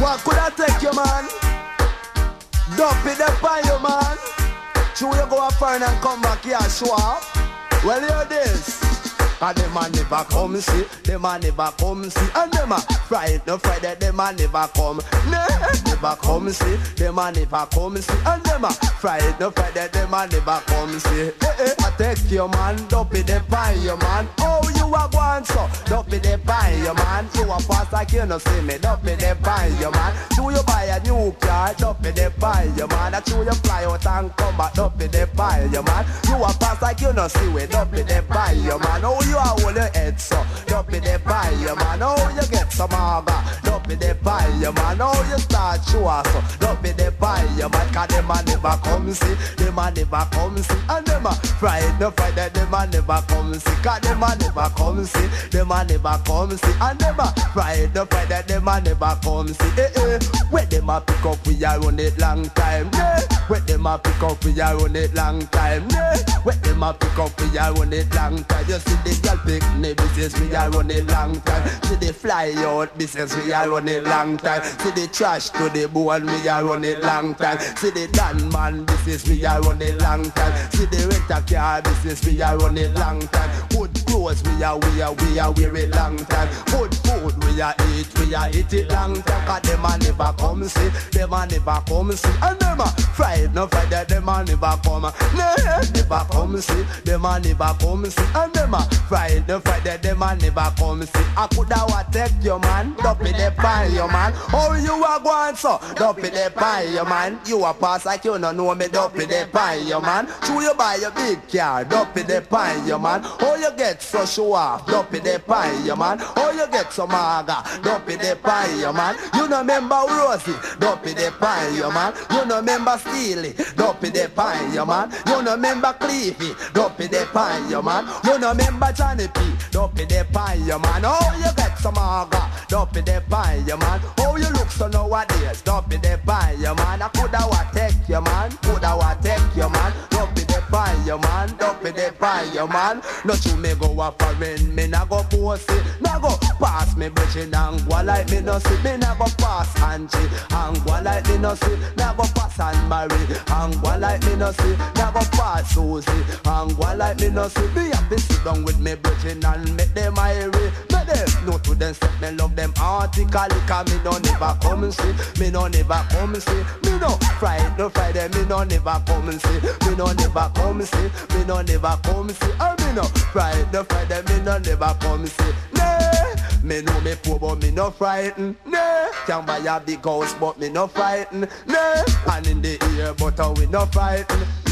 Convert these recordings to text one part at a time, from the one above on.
What could I take you, man? Dump it up on you, man. True, you go a foreign and come back here, show up. Well, hear this. And them a never come see, them a never come see And them a fright, no fright that them a never come never come see, them a never come see And them a fright, no fright that them a never come see Eh, eh, I take your man, don't be the pie, your man Oh, you a one so, don't be the pie, your man. You a pass like you no see me, don't be the pie, your man. Do you buy a new car, don't be the pie, your man. I chew you fly out and come back, don't be the pie, your man. You a pass like you no see me, don't be the pie, your man. Oh, you a hold your head so Don't be the pie, your man. Oh, you get some aga Don't be the pie, your man. Oh, you start show so Don't be the pie, your man. Cause them a never come see Them a never come see. And them a fried no fight that them a never come see. Cause them a never come see. Them a never come see. I never a the fight that them a never come see. Eh, eh. Where them a pick up we a run it long time Yeah. Where them a pick up we a run it long time Yeah. Where them a pick up we a run it long time. You see the girl pick me business we a run it long time. See the fly out business we a run it long time. See the trash to the bone we a run it long time. See the Dan man business we a run it long time. See the rent a car business we a run it long time clothes we a wear we a wear it long time. Good food we a eat we a eat it long time. Cause them a never come see them a never come see. And them a fried no fried that them a never come. Nah, never come see them a never come see. And them a fried no fried that them a never come see. I coulda take your man Dump it the pie your man. Oh you a going so Dump it the pie your man. You a pass like you no know me Dump it the pie your man. True you buy your big car Dump it the pie your man. Oh you get so show off Dump it the pie your man. Oh you get some maga? Dump it the pie your man. You no remember Rosie Dump it the pie your man. You no remember Steely Dump it the pie your man. You no remember Cleavy Dump it the pie your man. You no remember Johnny P Dump it the pie your man. Oh you get some maga? Dump it the pie your man. Oh you look so nowadays? Dump it the pie your man. I coulda wa take your man. Coulda wa take your man. Dump it pie your man. Dump it the pie your man. No true me go a foreign Me nah go post it Nah go pass me bitchin' and go like me no see. Me nah go pass Angie. And like me no see. Nah go pass Anne Marie. And like me no see. Nah go pass Susie. And like me no see. Have to sit down with me bitchin' and make them irie Make them know to them say me love them article Cause me no never come see. Me no never come see no fried no Friday Me no never come see. Me no never come see. Me no never come see. Oh me no fried no Friday Me no never come see. Nah me know me poor but me no frightened. Nah Can buy a big house but me no frightened. Nah Hand in the ear but uh, we no frightened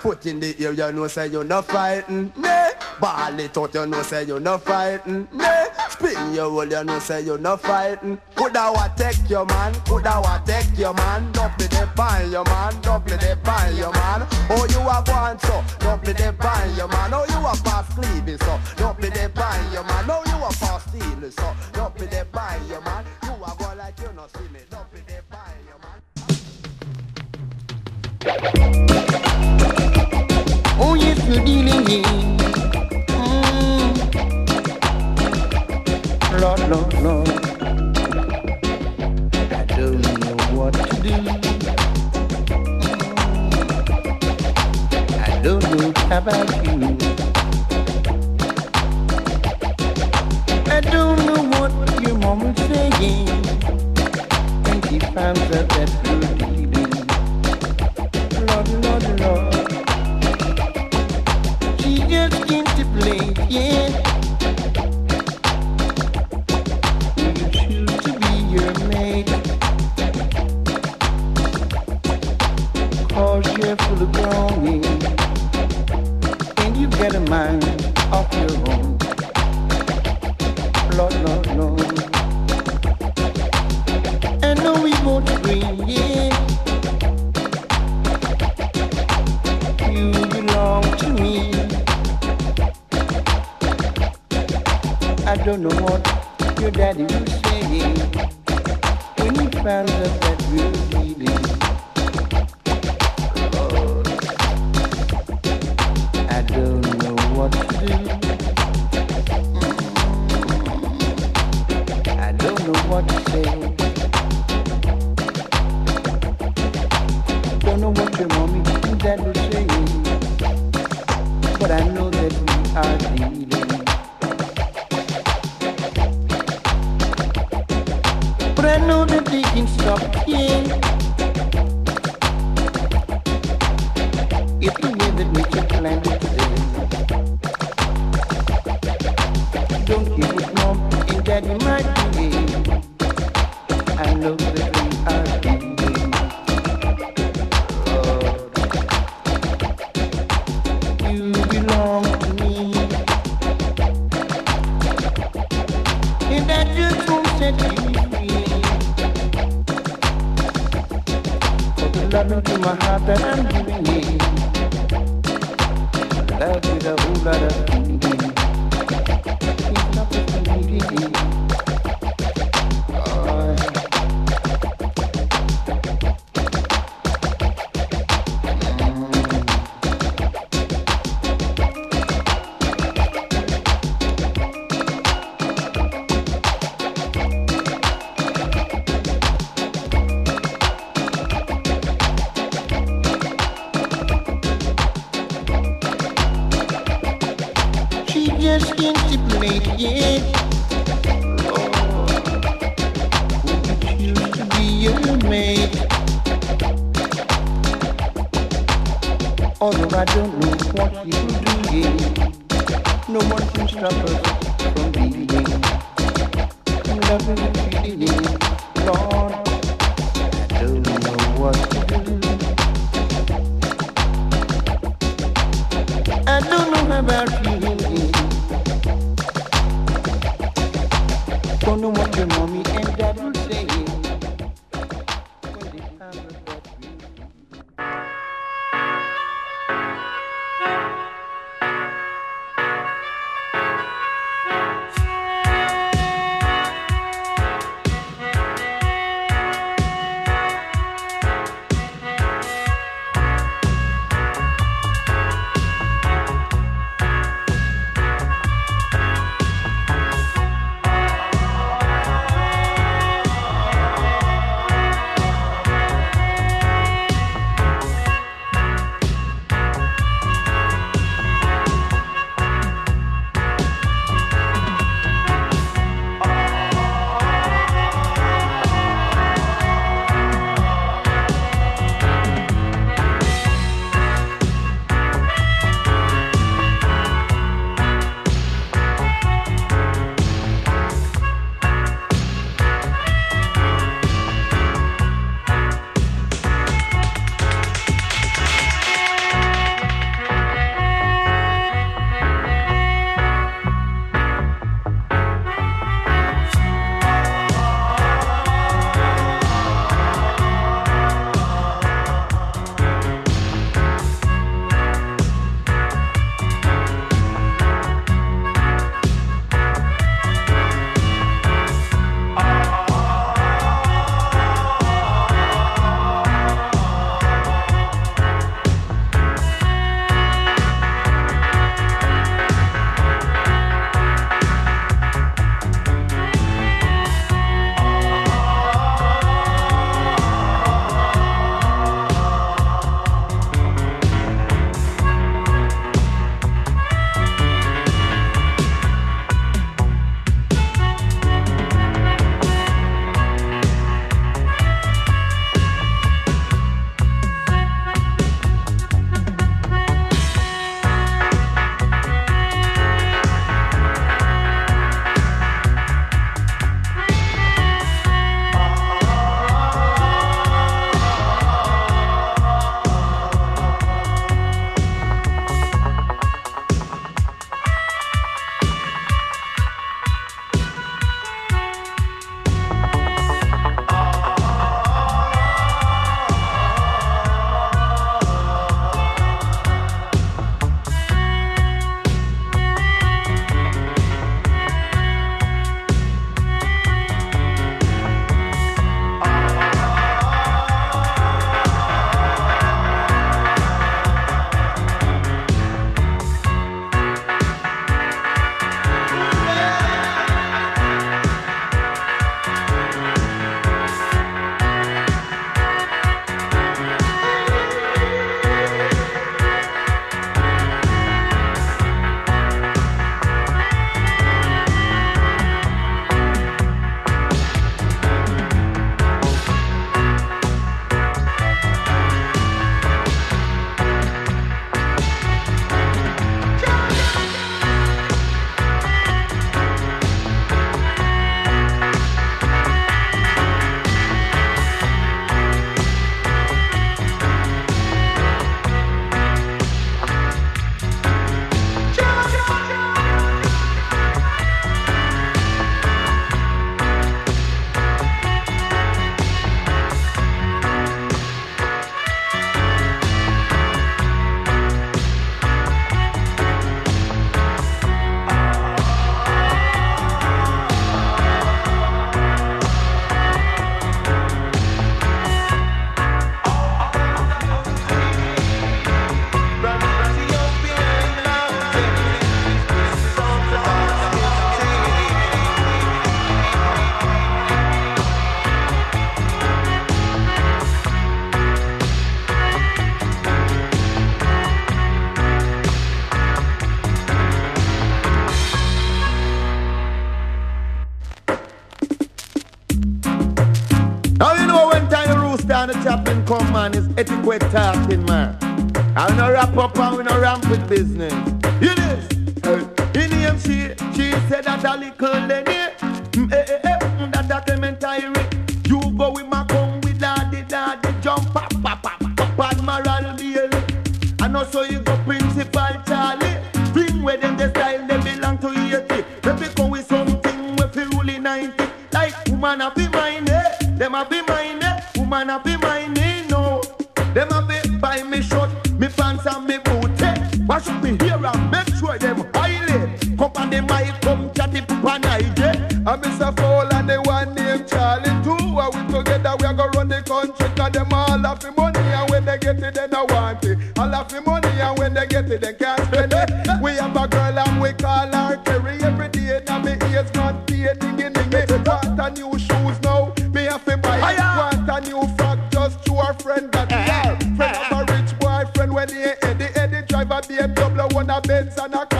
Foot in the ear you know say you no frightened Nah Ball it out you know say you no frightened Nah Spin your whole you know say you no frightened Coulda wa take your man Coulda wa take your man. Double the pan your man Double the pan your man. Oh you a going so Double the pan your man. Oh you a pass cleaving so Double the pan your man. Oh you a pass stealing so Double the pan your man. You a go like you no see me Double the pan your man Dealing in mm. Lord, Lord, Lord I don't know what to do I don't know about you I don't know what your mama's saying When she finds out that leaving Lord, Lord, Lord She just came to play, yeah quit talking, man. I no wrap up and we no ramp with business. You this? Uh, in the MC, she said that a little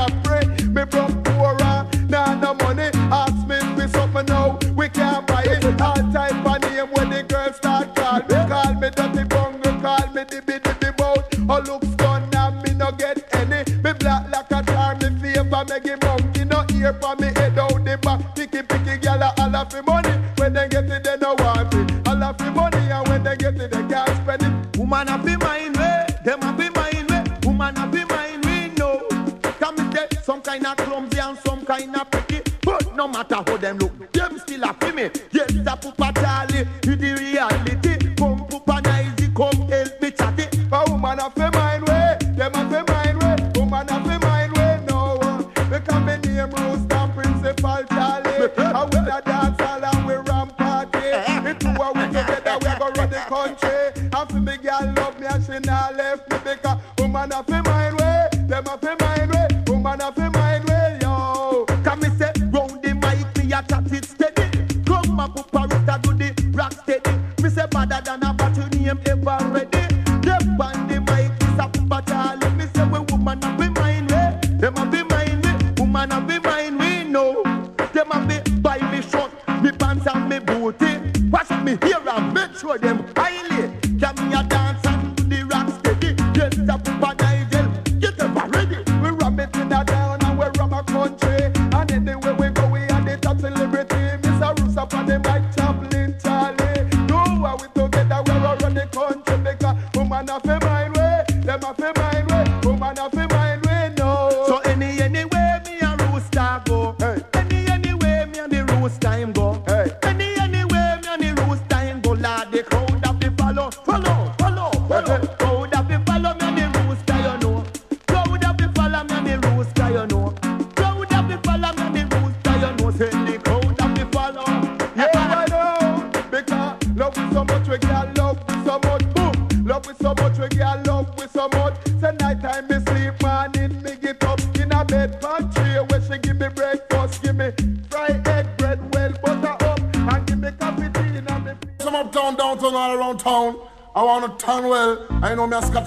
a pray. Me from poorer, uh, nah no money. Ask me for something now, we can't buy it. All type of name when the girls start call me. Call me dirty bungle, call me the bitty bitty boat. Oh looks done and me no get any. Me black like a tar, me favor me give monkey no ear for me head out the back. Picky picky gyal a holla for money. When they get it, they no want it. Holla for money and when they get it, they can't spend it. Woman a fi mind. kind of clumsy and some kind of pretty. But no matter how them look, them still a me. Yes, the a Charlie.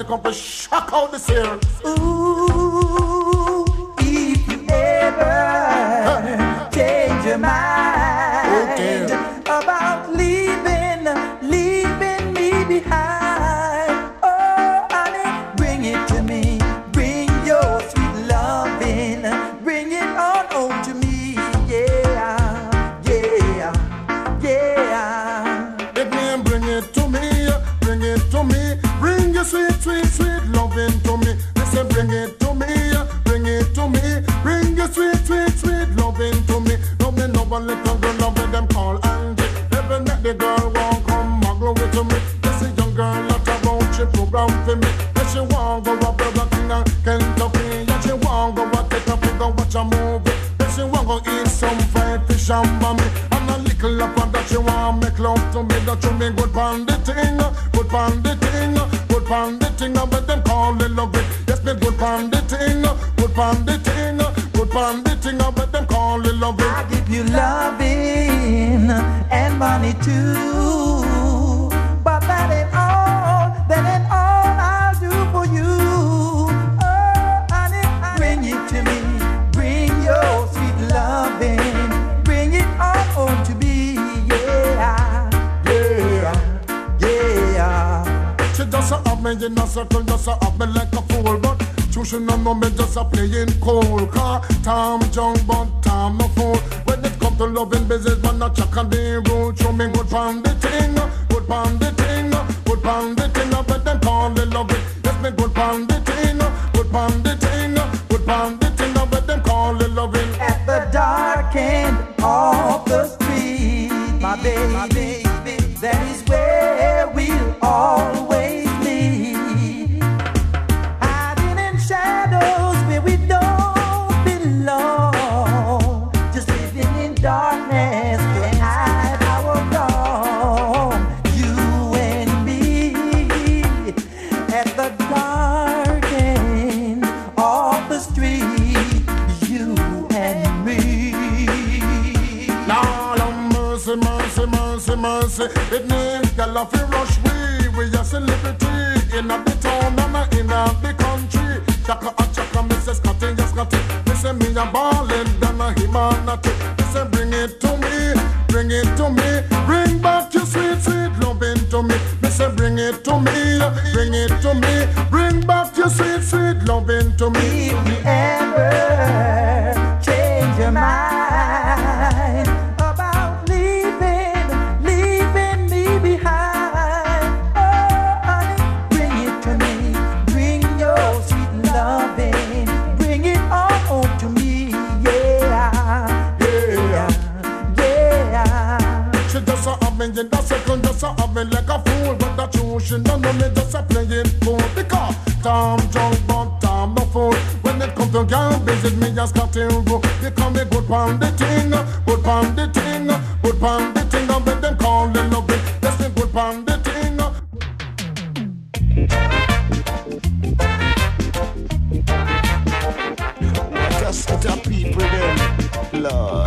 come to shock out this here. some fine fish and mommy. And a little up on that you want me love to me. That you me good pan the thing, good pan the thing, good pan the thing. But them call it love it. Yes, me good pan the thing, good pan the thing, good pan the thing. But them call it love it. I give you loving and money too. me in a circle just a act me like a fool. But you should not know me just a playing cool. Car time junk, but time no fool. When it come to loving business, man, I check be rude. Show me good from the thing, good from the thing, good from the thing. but then call love it. Yes, me good from the thing, good from the thing, good from the thing. It loving. At the dark end of the street, my baby. fool, but I true. She don't know me just a playing fool because Tom drunk, but Tom no fool. When it come to girl visit me, just got to go. They call me good pound the ting, good pound the ting, good pound the thing. And when them calling up it, that's me good pound the thing. Just the people, them, Lord.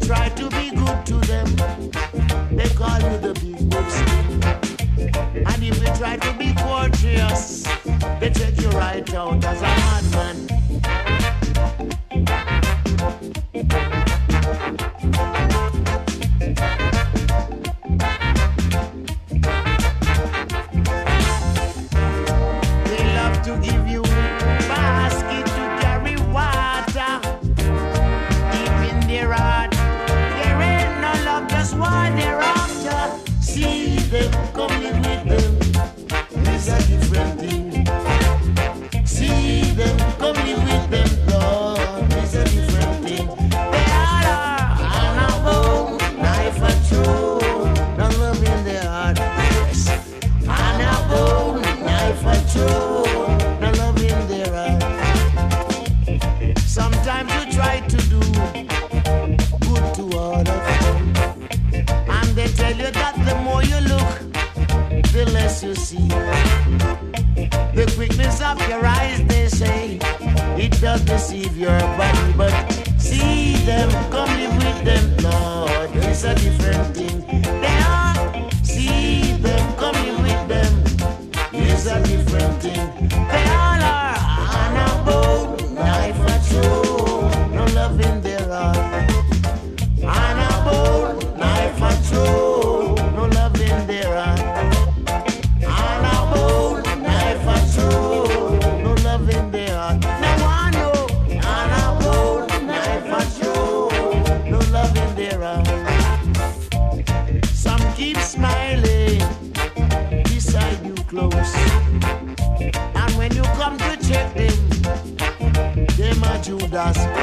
try to be something. leaders.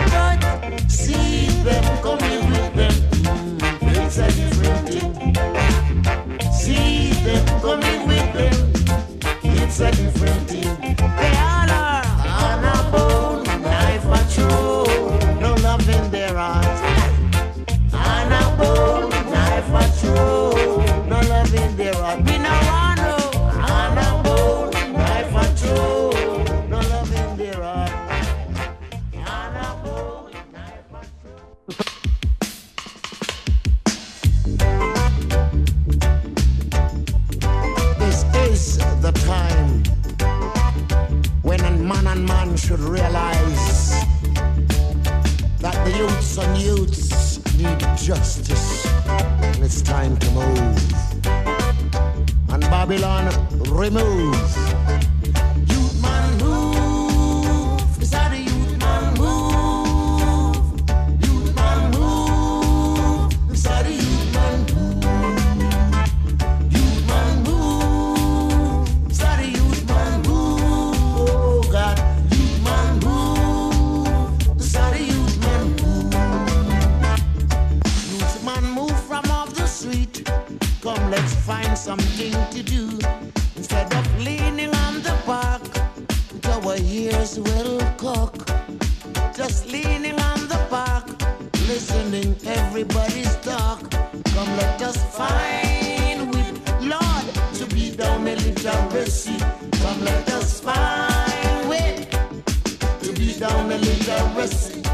time to move. And Babylon removes. something to do instead of leaning on the back. Our ears will cook. Just leaning on the park, listening everybody's talk. Come, let us find with Lord to be down a little illiteracy. Come, let us find with to be down a little illiteracy.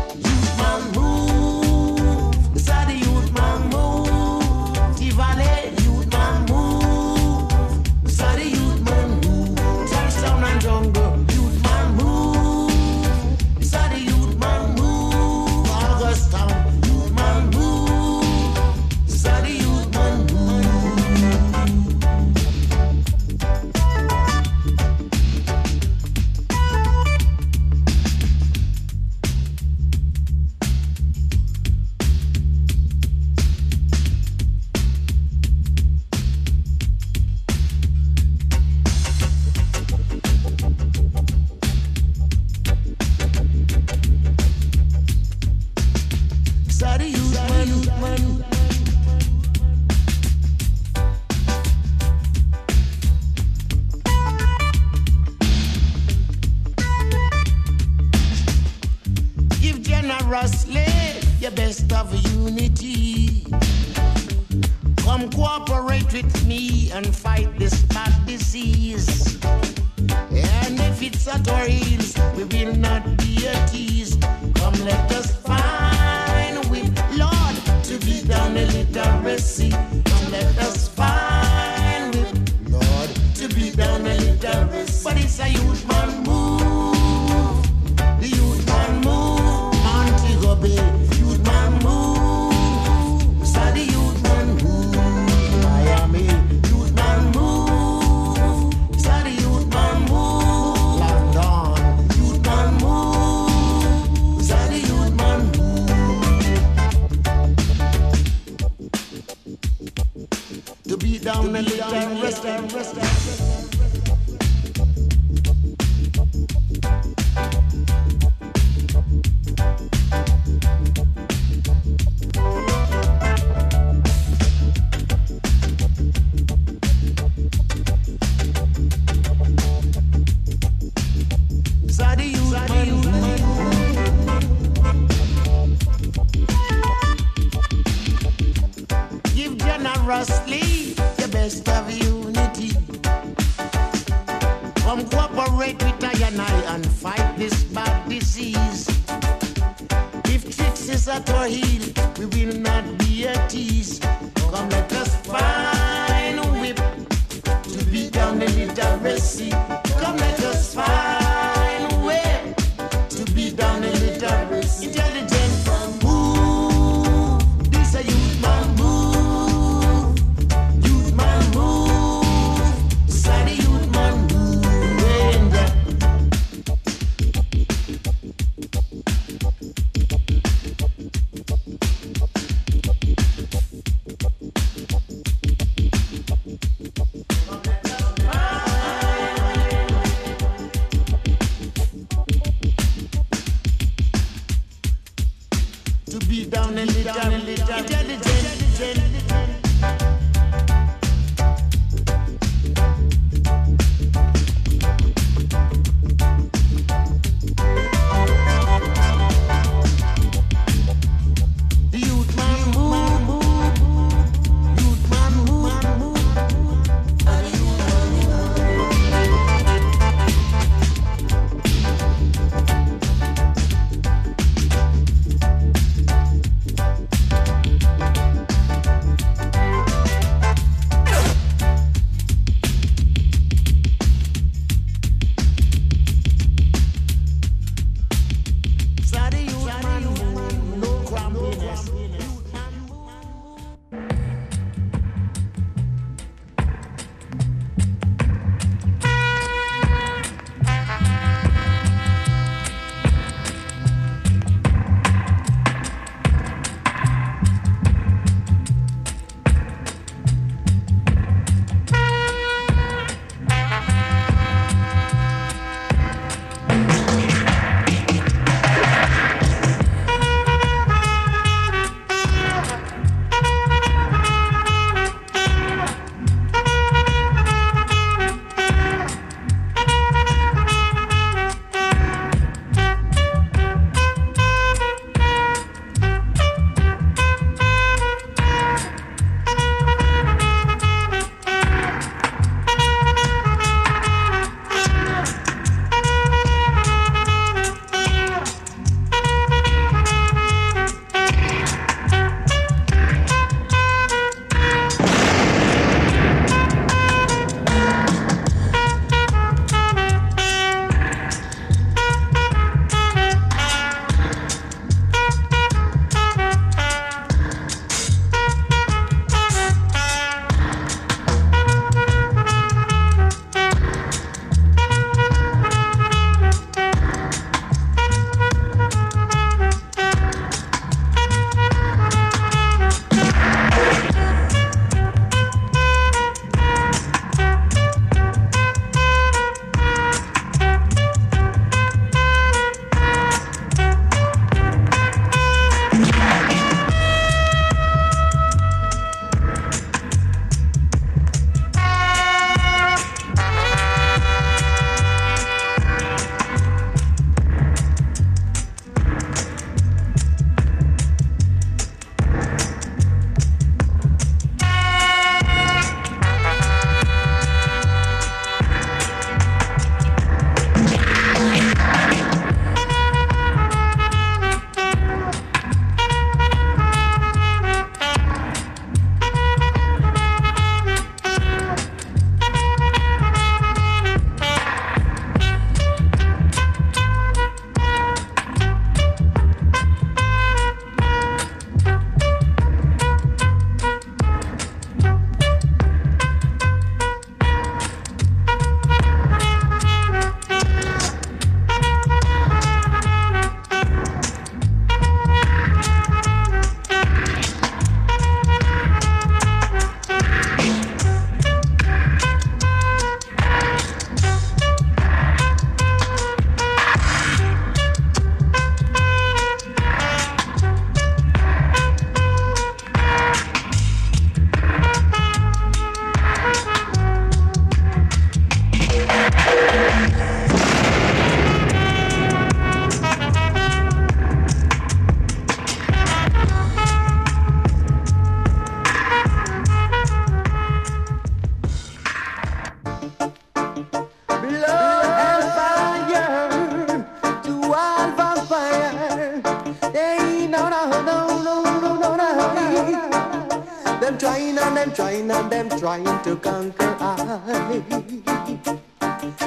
Them trying and them trying and them trying to conquer I.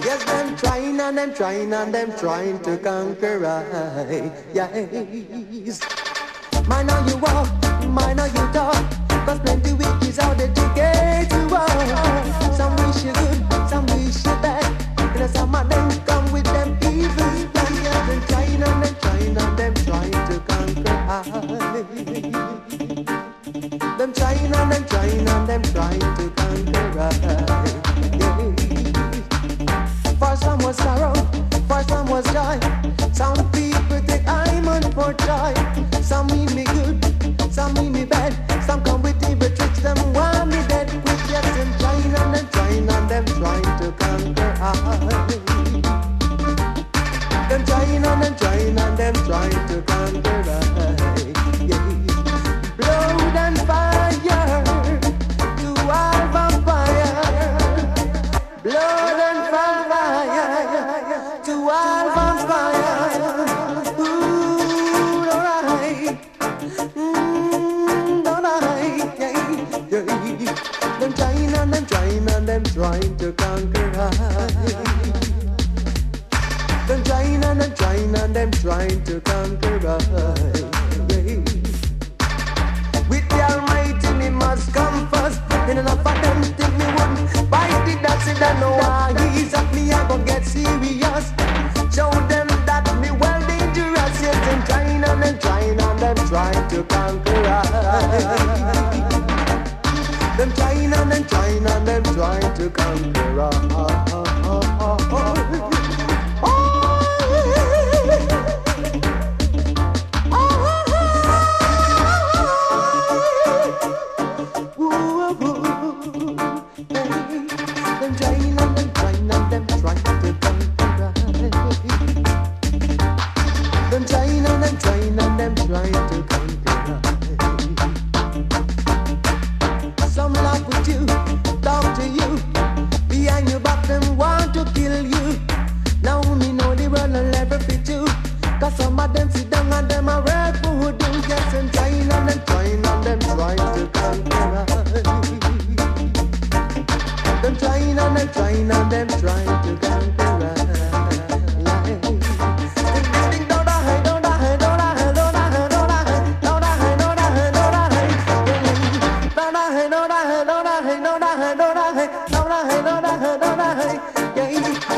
Yes, them trying and them trying and them trying to conquer I. Yes. Mind how you walk, mind how you talk. Cause plenty witches out there to get you out. Some wish you good, some wish you bad. And some of them Them trying and them trying and them trying to conquer I. trying and them trying to conquer. Yeah. With the Almighty, me must come first. And enough of them think me bite it. That's it. I know why he's up me. I go get serious. Show them that me well dangerous. Yes, them trying and them trying and them trying to conquer I. Them trying and them trying and them trying to conquer Them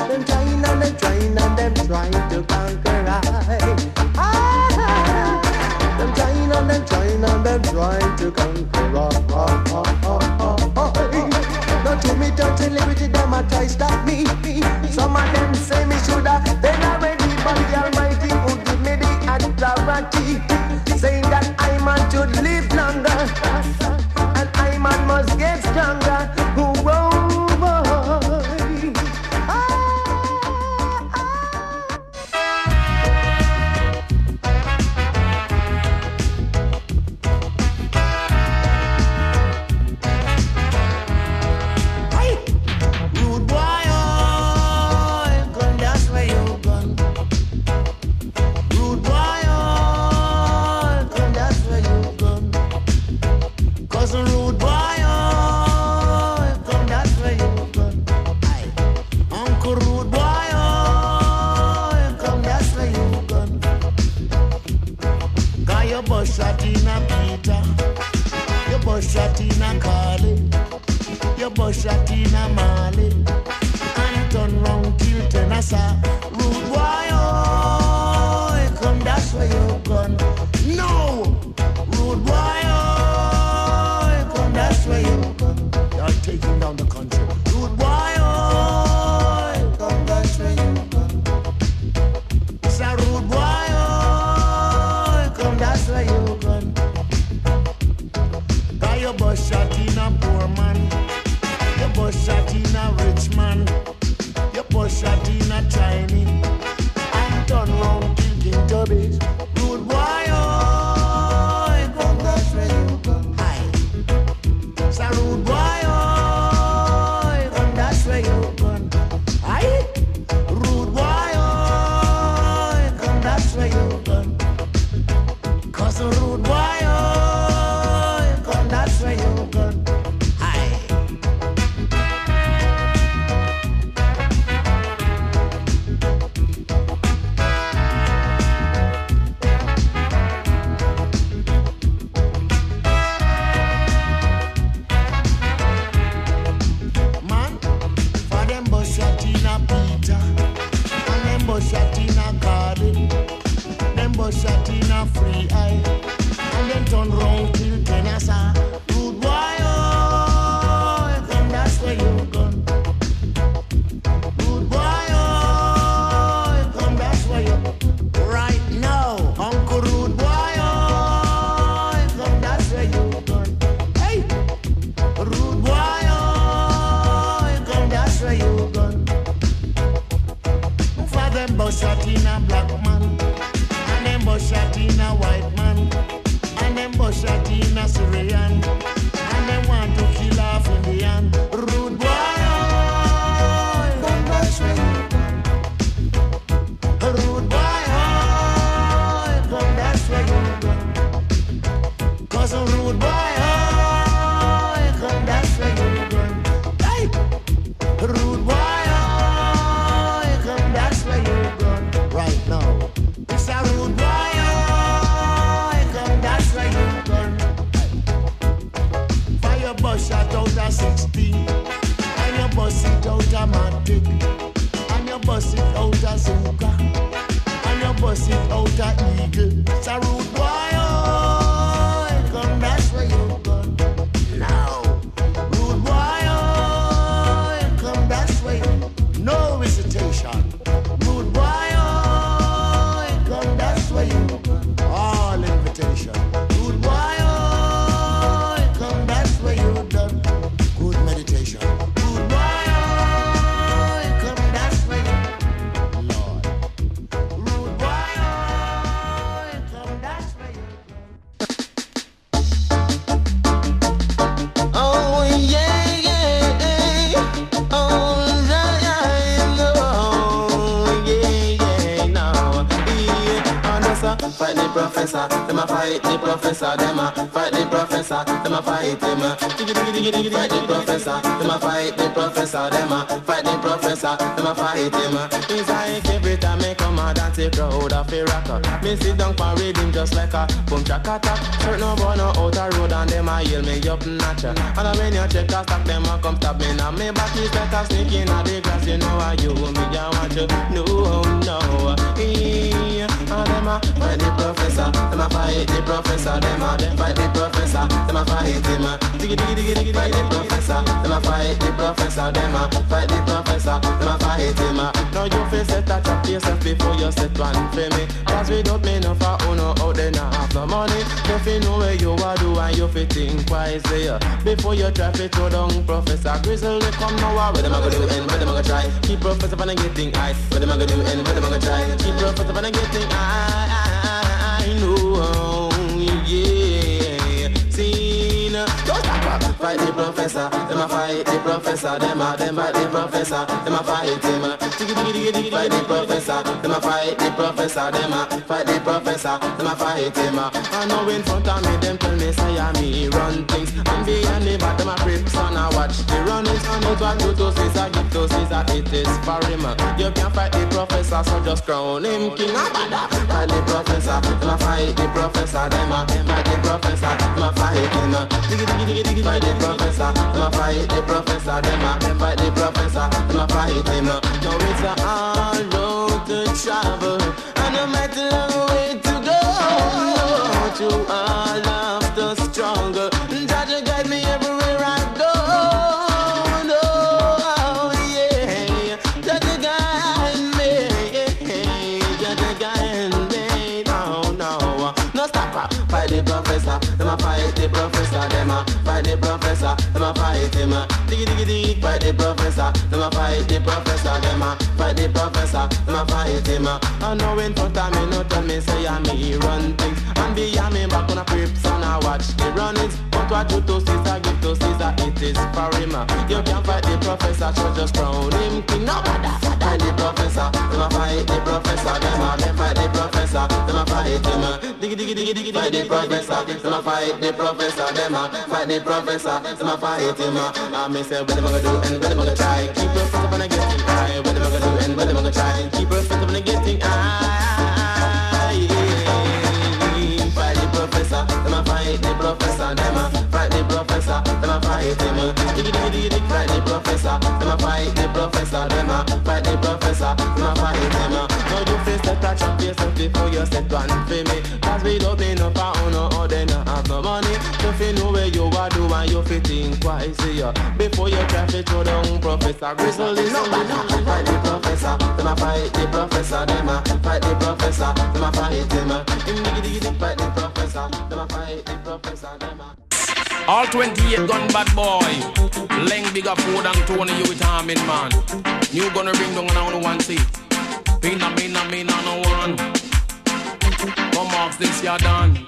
Them trying and them trying and them trying to conquer I. Them trying and them trying and them trying to conquer I. Now to me dirty liberty, try stop me. Some of them say me shoulda been already, but the Almighty who give me the authority, saying that I man should live Fight the professor, them a fight the professor, them a fight the professor, them a fight him. It's like every time I come out and take crowd of a rocker. Me sit down for rhythm just like a boom chaka tap. Certain no born out a road and them a yell me up nacha. And when you check a stock, them a come stab me now. Me back is better sneaking out the grass, you know I you me a want you. No, no, yeah. And them a fight the professor, them a fight the professor, them a fight the professor, them a fight him. Diggy diggy diggy diggy fight the professor, them a fight the professor, them a fight the professor, them a fight him. Now you feel set a trap yourself before you set one for me. Cause without me no for uno out there not have the money. If You know where you are do and you fi think wisely. Before you try fi throw down Professor Grizzle, they come now What am I gonna do and what am I gonna try. Keep Professor from getting ice. What am I gonna do and what am I gonna try. Keep Professor from getting high. I, I professor, them a fight the professor, them a them fight the professor, them a fight him. Diggy diggy diggy diggy fight the professor, them a fight the professor, them a fight the professor, them a fight him. I know in front of me them tell me say I me run things, I'm behind me but them a creep son I watch the run is on what you do is a gift to is a it is for him. You can't fight the professor so just crown him king. Of bada. Ah. And the professor, ma fight the professor Them a, the professor, ma fight Them a, the professor, ma fight the professor Them a, the professor, ma fight Him No, now it's a hard road to travel fight the professor, them a fight him. Ah. Diggy diggy diggy, fight the professor, them a fight the professor, them a fight the professor, them a fight him. Ah. I know when for time me no tell me say I'm me run things, and behind me back on a crips and I watch the runnings. But what you to Caesar give to Caesar, it is for him. You can't fight the professor, so just crown him king. No matter, fight the professor. Them a fight the professor, them a them fight the professor, them a fight them a diggy diggy diggy diggy fight the professor, them a fight the professor, them a fight the professor, them a fight him a. I me say what them a gonna do and what them a gonna try. Keep your foot up when I get high. What them a gonna do and what them a gonna try. Keep your foot up when I get high. fight the professor, them a fight the professor, them a fight him. Diggy diggy diggy diggy, fight the professor, them a fight the professor, them a fight the professor, them a fight him. Now you face the touch up yourself before you set one for me. Cause we don't pay no pound no or they no have no money. You feel know where you are do you feel think twice yeah. Before you try to throw down professor, grizzle is no, no, no, no, no, a fight the professor, them a fight the professor, them a fight him. Him diggy diggy dig fight the professor, them a fight the professor, them a. All 28 gun bad boy. Leng bigger food and Tony you with armin man. New gonna ring down and I only one seat. Pina, pina, pina, no one. Come off this, you're done.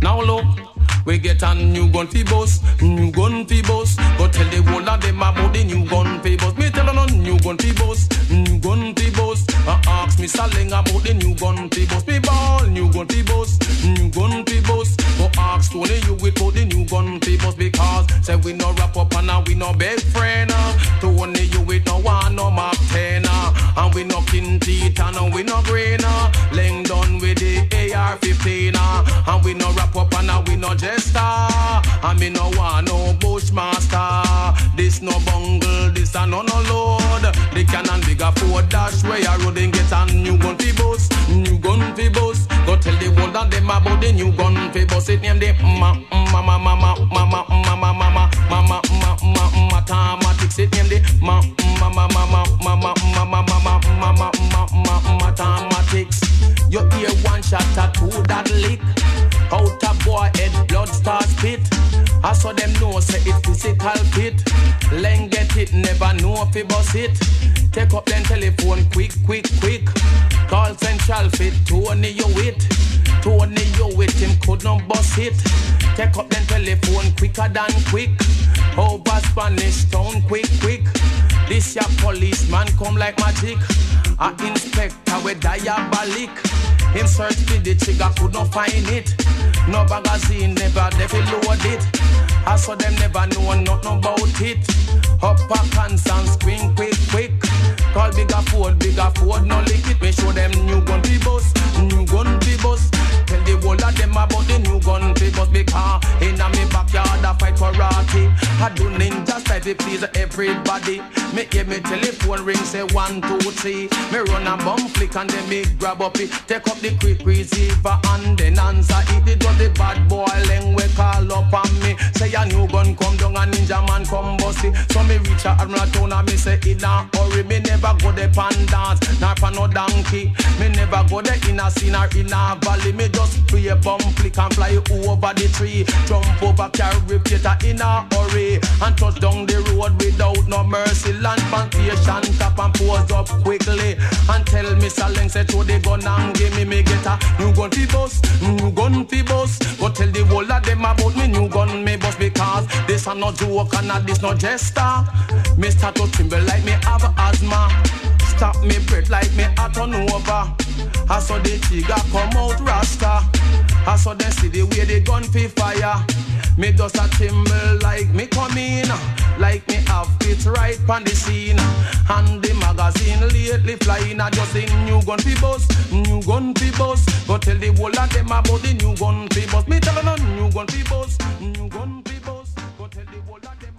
Now look. We get a new gun fi boss, new gun fi boss. Go tell the whole of them about the new gun fi boss. Me tell them new gun fi boss, new gun fi boss. I uh, ask me selling about the new gun fi boss. Me ball new gun fi boss, new gun fi boss. Go ask Tony you with put the new bust because say we no wrap up and we no best friend. Uh. To only you with no one no map ten uh. and we no kin teeth and we no green. Uh. Down with the AR-15 uh. and we no wrap up and we no jester. And me no want no bushmaster. This no bungle, this a no no load. The cannon bigger Ford dash where you road and get a new gun fi bust, new gun fi bust. Go tell the world that them about the new gun fi bust. It name the ma ma ma ma ma ma ma ma ma ma ma ma ma ma ma mathematics. It name the ma ma ma ma ma ma ma ma ma ma ma ma ma ma mathematics. You hear one shot, a two that lick. Out a boy head. I saw them know say it physical pit. Len get it, never know if it bust it. Take up them telephone quick, quick, quick. Call central fit, Tony you wit. Tony you wit, him could not bust it. Take up them telephone quicker than quick. Oh, Over Spanish town quick, quick. This ya policeman come like magic. A inspector with diabolic. Him search for the trigger, could not find it. No magazine, never they load it. I saw them never know nothing about it. Up a and screen quick, quick. Call bigger Ford, bigger Ford, no lick it. Me show them new gun be bus, new gun be bus. Tell the whole of them about the new gun be bus because to please everybody. Me hear me telephone ring say one two three. Me run a bum flick and then me grab up it. Take up the quick receiver and then answer it. It the bad boy leng we call up on me. Say a new gun come down and Ninjaman come bust it. So me reach a Admiral town and me say in a hurry. Me never go the pan dance, nor for no donkey. Me never go the inner scene or in a valley. Me just play a bum flick and fly over the tree. Jump over carry theater in a hurry. And touch down the road without no mercy. Land plantation top and pose up quickly. And tell me Saleng say to the gun and give me me get a new gun fi bust, new gun fi bust. Go tell the whole of them about me new gun me bust because this a no joke and a this no jester. Me start to tremble like me have asthma. Stop me breath like me a turn over. I saw the trigger come out rasta. I saw them see the way the gun fi fire. Me just a tremble like me come in, like me have it right on the scene. And the magazine lately flying, I just a new gun fi bust, new gun fi bust. Go tell the whole of them about the new gun fi bust. Me tell them new gun fi bust, new gun fi bust. Go tell the whole of them.